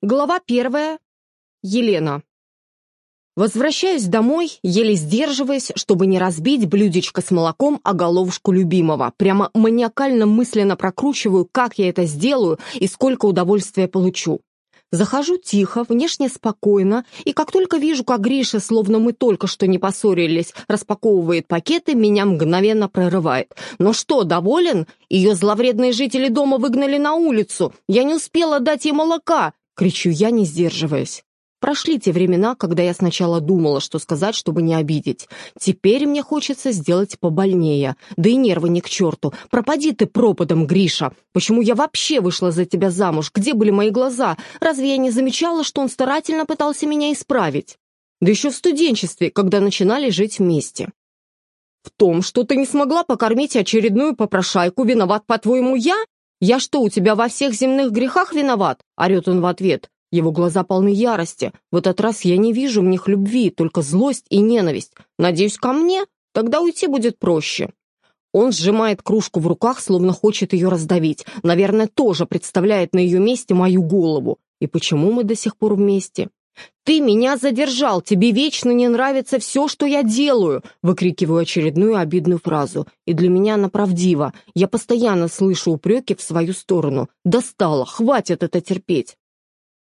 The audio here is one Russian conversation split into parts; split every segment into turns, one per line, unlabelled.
Глава первая. Елена. Возвращаюсь домой, еле сдерживаясь, чтобы не разбить блюдечко с молоком о головушку любимого. Прямо маниакально мысленно прокручиваю, как я это сделаю и сколько удовольствия получу. Захожу тихо, внешне спокойно, и как только вижу, как Гриша, словно мы только что не поссорились, распаковывает пакеты, меня мгновенно прорывает. «Но что, доволен? Ее зловредные жители дома выгнали на улицу. Я не успела дать ей молока. Кричу я, не сдерживаясь. Прошли те времена, когда я сначала думала, что сказать, чтобы не обидеть. Теперь мне хочется сделать побольнее. Да и нервы не к черту. Пропади ты пропадом, Гриша. Почему я вообще вышла за тебя замуж? Где были мои глаза? Разве я не замечала, что он старательно пытался меня исправить? Да еще в студенчестве, когда начинали жить вместе. В том, что ты не смогла покормить очередную попрошайку, виноват, по-твоему, я? «Я что, у тебя во всех земных грехах виноват?» — орет он в ответ. Его глаза полны ярости. В этот раз я не вижу в них любви, только злость и ненависть. Надеюсь, ко мне? Тогда уйти будет проще. Он сжимает кружку в руках, словно хочет ее раздавить. Наверное, тоже представляет на ее месте мою голову. И почему мы до сих пор вместе? «Ты меня задержал! Тебе вечно не нравится все, что я делаю!» Выкрикиваю очередную обидную фразу. И для меня она правдива. Я постоянно слышу упреки в свою сторону. «Достало! Хватит это терпеть!»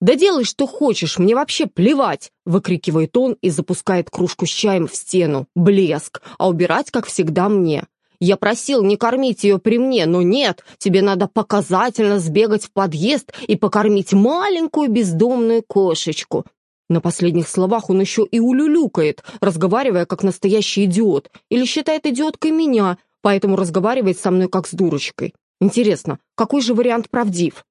«Да делай, что хочешь, мне вообще плевать!» выкрикивает он и запускает кружку с чаем в стену. Блеск! А убирать, как всегда, мне. Я просил не кормить ее при мне, но нет, тебе надо показательно сбегать в подъезд и покормить маленькую бездомную кошечку. На последних словах он еще и улюлюкает, разговаривая как настоящий идиот, или считает идиоткой меня, поэтому разговаривает со мной как с дурочкой. Интересно, какой же вариант правдив?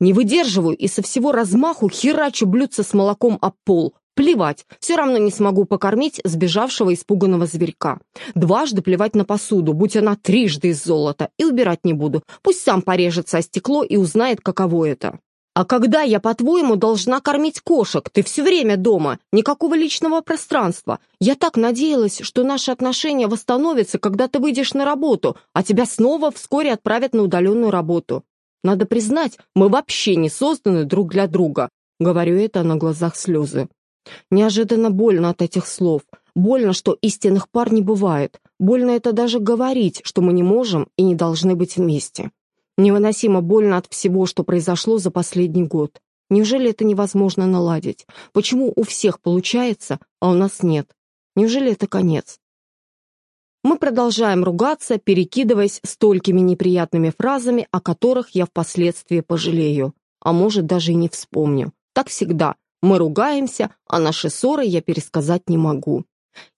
Не выдерживаю и со всего размаху херачу блюдце с молоком об пол, Плевать, все равно не смогу покормить сбежавшего испуганного зверька. Дважды плевать на посуду, будь она трижды из золота, и убирать не буду. Пусть сам порежется о стекло и узнает, каково это. А когда я, по-твоему, должна кормить кошек? Ты все время дома, никакого личного пространства. Я так надеялась, что наши отношения восстановятся, когда ты выйдешь на работу, а тебя снова вскоре отправят на удаленную работу. Надо признать, мы вообще не созданы друг для друга. Говорю это на глазах слезы. Неожиданно больно от этих слов. Больно, что истинных пар не бывает. Больно это даже говорить, что мы не можем и не должны быть вместе. Невыносимо больно от всего, что произошло за последний год. Неужели это невозможно наладить? Почему у всех получается, а у нас нет? Неужели это конец? Мы продолжаем ругаться, перекидываясь столькими неприятными фразами, о которых я впоследствии пожалею. А может, даже и не вспомню. Так всегда, мы ругаемся, а наши ссоры я пересказать не могу.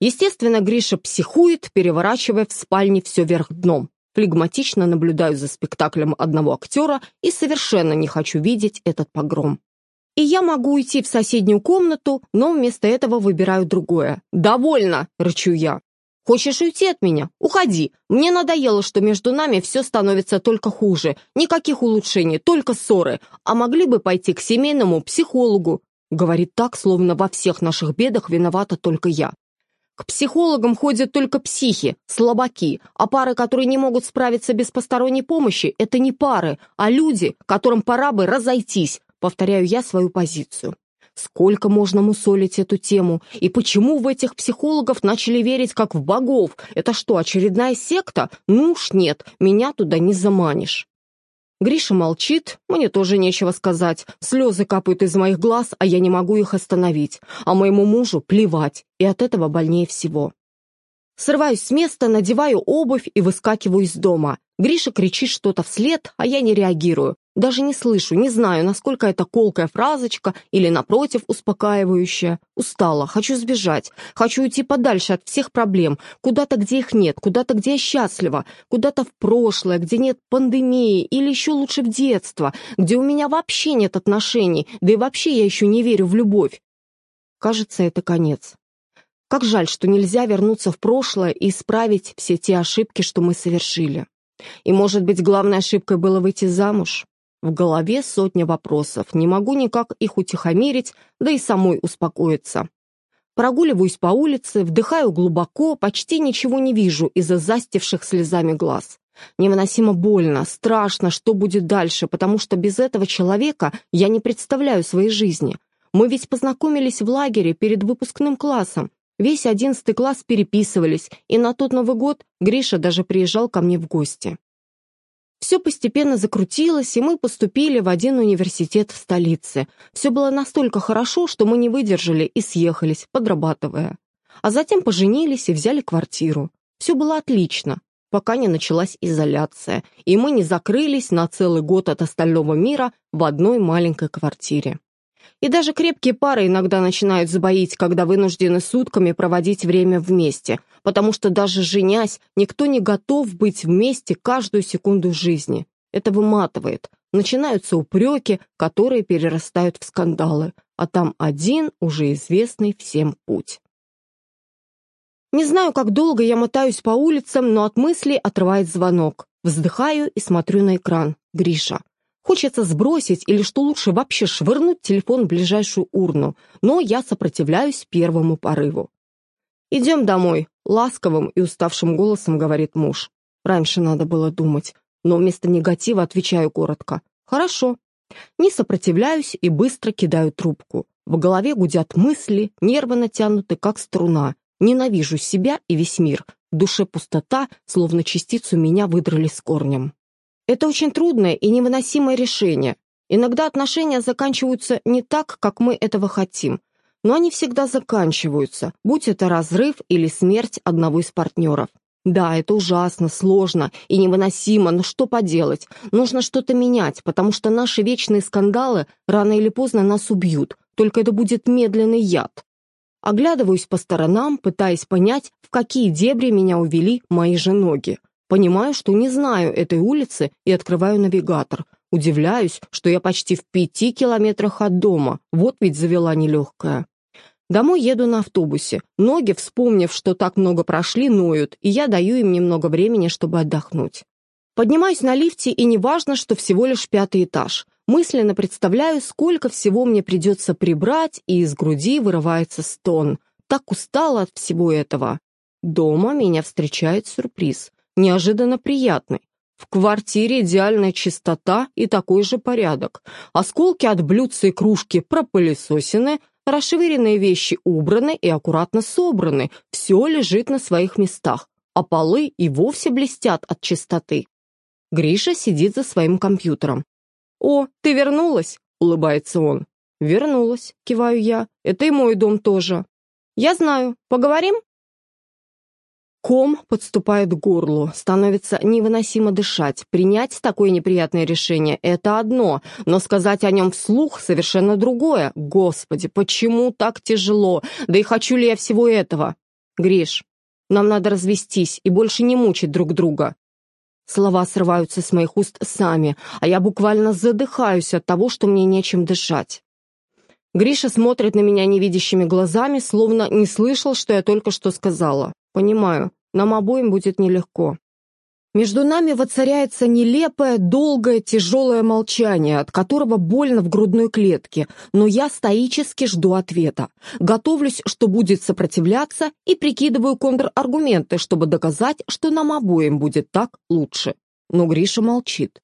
Естественно, Гриша психует, переворачивая в спальне все вверх дном. Флегматично наблюдаю за спектаклем одного актера и совершенно не хочу видеть этот погром. И я могу уйти в соседнюю комнату, но вместо этого выбираю другое. «Довольно!» — рычу я. «Хочешь уйти от меня? Уходи. Мне надоело, что между нами все становится только хуже. Никаких улучшений, только ссоры. А могли бы пойти к семейному психологу. Говорит так, словно во всех наших бедах виновата только я. К психологам ходят только психи, слабаки, а пары, которые не могут справиться без посторонней помощи, это не пары, а люди, которым пора бы разойтись, повторяю я свою позицию. Сколько можно мусолить эту тему? И почему в этих психологов начали верить как в богов? Это что, очередная секта? Ну уж нет, меня туда не заманишь. Гриша молчит, мне тоже нечего сказать. Слезы капают из моих глаз, а я не могу их остановить. А моему мужу плевать, и от этого больнее всего. Срываюсь с места, надеваю обувь и выскакиваю из дома. Гриша кричит что-то вслед, а я не реагирую. Даже не слышу, не знаю, насколько это колкая фразочка или, напротив, успокаивающая. Устала, хочу сбежать, хочу уйти подальше от всех проблем, куда-то, где их нет, куда-то, где я счастлива, куда-то в прошлое, где нет пандемии, или еще лучше в детство, где у меня вообще нет отношений, да и вообще я еще не верю в любовь. Кажется, это конец. Как жаль, что нельзя вернуться в прошлое и исправить все те ошибки, что мы совершили. И, может быть, главной ошибкой было выйти замуж? В голове сотня вопросов, не могу никак их утихомирить, да и самой успокоиться. Прогуливаюсь по улице, вдыхаю глубоко, почти ничего не вижу из-за застивших слезами глаз. Невыносимо больно, страшно, что будет дальше, потому что без этого человека я не представляю своей жизни. Мы ведь познакомились в лагере перед выпускным классом. Весь одиннадцатый класс переписывались, и на тот Новый год Гриша даже приезжал ко мне в гости. Все постепенно закрутилось, и мы поступили в один университет в столице. Все было настолько хорошо, что мы не выдержали и съехались, подрабатывая. А затем поженились и взяли квартиру. Все было отлично, пока не началась изоляция, и мы не закрылись на целый год от остального мира в одной маленькой квартире. И даже крепкие пары иногда начинают забоить, когда вынуждены сутками проводить время вместе, потому что даже женясь, никто не готов быть вместе каждую секунду жизни. Это выматывает. Начинаются упреки, которые перерастают в скандалы, а там один уже известный всем путь. Не знаю, как долго я мотаюсь по улицам, но от мысли отрывает звонок. Вздыхаю и смотрю на экран. Гриша. Хочется сбросить или, что лучше, вообще швырнуть телефон в ближайшую урну, но я сопротивляюсь первому порыву. «Идем домой», — ласковым и уставшим голосом говорит муж. Раньше надо было думать, но вместо негатива отвечаю коротко. «Хорошо». Не сопротивляюсь и быстро кидаю трубку. В голове гудят мысли, нервы натянуты, как струна. Ненавижу себя и весь мир. В душе пустота, словно частицу меня выдрали с корнем. Это очень трудное и невыносимое решение. Иногда отношения заканчиваются не так, как мы этого хотим, но они всегда заканчиваются, будь это разрыв или смерть одного из партнеров. Да, это ужасно, сложно и невыносимо, но что поделать? Нужно что-то менять, потому что наши вечные скандалы рано или поздно нас убьют, только это будет медленный яд. Оглядываюсь по сторонам, пытаясь понять, в какие дебри меня увели мои же ноги. Понимаю, что не знаю этой улицы и открываю навигатор. Удивляюсь, что я почти в пяти километрах от дома. Вот ведь завела нелегкая. Домой еду на автобусе. Ноги, вспомнив, что так много прошли, ноют, и я даю им немного времени, чтобы отдохнуть. Поднимаюсь на лифте, и неважно, что всего лишь пятый этаж. Мысленно представляю, сколько всего мне придется прибрать, и из груди вырывается стон. Так устала от всего этого. Дома меня встречает сюрприз неожиданно приятный. В квартире идеальная чистота и такой же порядок. Осколки от блюдца и кружки пропылесосены, расшвыренные вещи убраны и аккуратно собраны, все лежит на своих местах, а полы и вовсе блестят от чистоты. Гриша сидит за своим компьютером. «О, ты вернулась?» — улыбается он. «Вернулась», — киваю я. «Это и мой дом тоже». «Я знаю. Поговорим?» Ком подступает к горлу, становится невыносимо дышать. Принять такое неприятное решение — это одно, но сказать о нем вслух — совершенно другое. Господи, почему так тяжело? Да и хочу ли я всего этого? Гриш, нам надо развестись и больше не мучить друг друга. Слова срываются с моих уст сами, а я буквально задыхаюсь от того, что мне нечем дышать. Гриша смотрит на меня невидящими глазами, словно не слышал, что я только что сказала. Понимаю, нам обоим будет нелегко. Между нами воцаряется нелепое, долгое, тяжелое молчание, от которого больно в грудной клетке, но я стоически жду ответа. Готовлюсь, что будет сопротивляться, и прикидываю контраргументы, чтобы доказать, что нам обоим будет так лучше. Но Гриша молчит.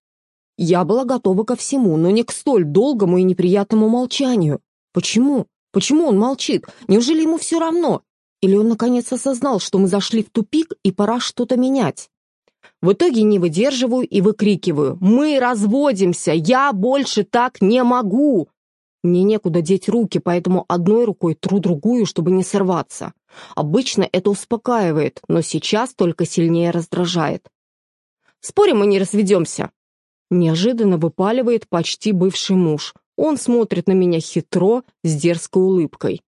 Я была готова ко всему, но не к столь долгому и неприятному молчанию. Почему? Почему он молчит? Неужели ему все равно? Или он наконец осознал, что мы зашли в тупик и пора что-то менять? В итоге не выдерживаю и выкрикиваю «Мы разводимся! Я больше так не могу!» Мне некуда деть руки, поэтому одной рукой тру другую, чтобы не сорваться. Обычно это успокаивает, но сейчас только сильнее раздражает. «Спорим, мы не разведемся?» Неожиданно выпаливает почти бывший муж. Он смотрит на меня хитро, с дерзкой улыбкой.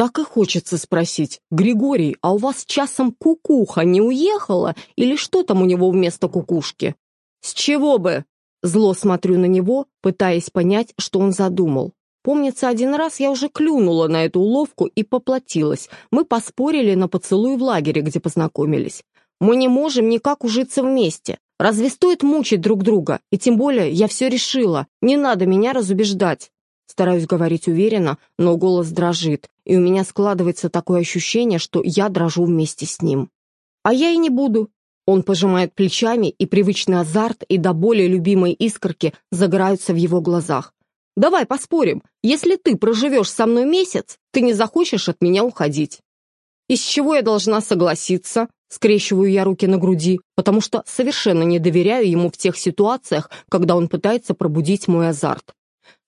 Так и хочется спросить, Григорий, а у вас часом кукуха не уехала или что там у него вместо кукушки? С чего бы? Зло смотрю на него, пытаясь понять, что он задумал. Помнится, один раз я уже клюнула на эту уловку и поплатилась. Мы поспорили на поцелуй в лагере, где познакомились. Мы не можем никак ужиться вместе. Разве стоит мучить друг друга? И тем более я все решила. Не надо меня разубеждать. Стараюсь говорить уверенно, но голос дрожит, и у меня складывается такое ощущение, что я дрожу вместе с ним. А я и не буду. Он пожимает плечами, и привычный азарт и до более любимой искорки загораются в его глазах. «Давай поспорим, если ты проживешь со мной месяц, ты не захочешь от меня уходить». «Из чего я должна согласиться?» Скрещиваю я руки на груди, потому что совершенно не доверяю ему в тех ситуациях, когда он пытается пробудить мой азарт.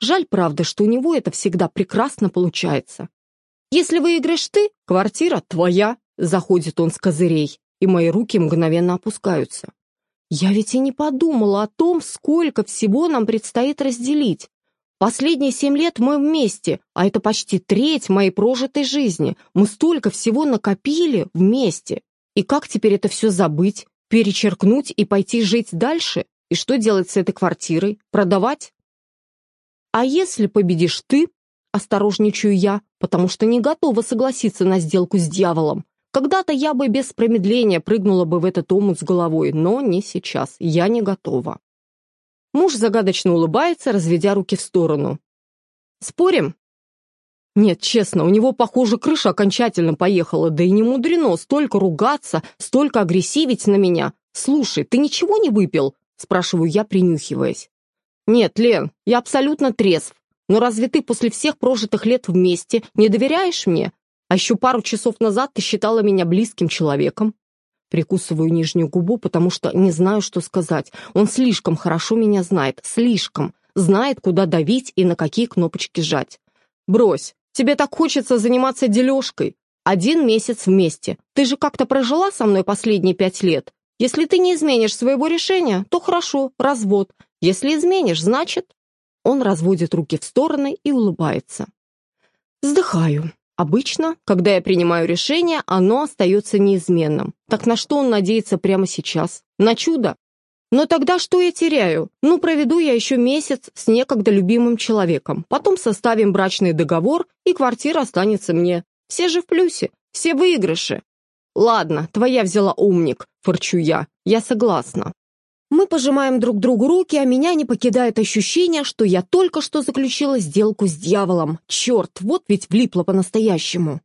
Жаль, правда, что у него это всегда прекрасно получается. «Если выиграешь ты, квартира твоя», — заходит он с козырей, и мои руки мгновенно опускаются. Я ведь и не подумала о том, сколько всего нам предстоит разделить. Последние семь лет мы вместе, а это почти треть моей прожитой жизни. Мы столько всего накопили вместе. И как теперь это все забыть, перечеркнуть и пойти жить дальше? И что делать с этой квартирой? Продавать? А если победишь ты, осторожничаю я, потому что не готова согласиться на сделку с дьяволом. Когда-то я бы без промедления прыгнула бы в этот омут с головой, но не сейчас, я не готова. Муж загадочно улыбается, разведя руки в сторону. «Спорим?» Нет, честно, у него, похоже, крыша окончательно поехала, да и не мудрено столько ругаться, столько агрессивить на меня. «Слушай, ты ничего не выпил?» – спрашиваю я, принюхиваясь. «Нет, Лен, я абсолютно трезв. Но разве ты после всех прожитых лет вместе не доверяешь мне? А еще пару часов назад ты считала меня близким человеком». Прикусываю нижнюю губу, потому что не знаю, что сказать. Он слишком хорошо меня знает, слишком. Знает, куда давить и на какие кнопочки жать. «Брось, тебе так хочется заниматься дележкой. Один месяц вместе. Ты же как-то прожила со мной последние пять лет. Если ты не изменишь своего решения, то хорошо, развод. Если изменишь, значит...» Он разводит руки в стороны и улыбается. Вздыхаю. Обычно, когда я принимаю решение, оно остается неизменным. Так на что он надеется прямо сейчас? На чудо? Но тогда что я теряю? Ну, проведу я еще месяц с некогда любимым человеком. Потом составим брачный договор, и квартира останется мне. Все же в плюсе, все выигрыши. Ладно, твоя взяла умник, фырчу я. Я согласна. Мы пожимаем друг другу руки, а меня не покидает ощущение, что я только что заключила сделку с дьяволом. Черт, вот ведь влипла по-настоящему.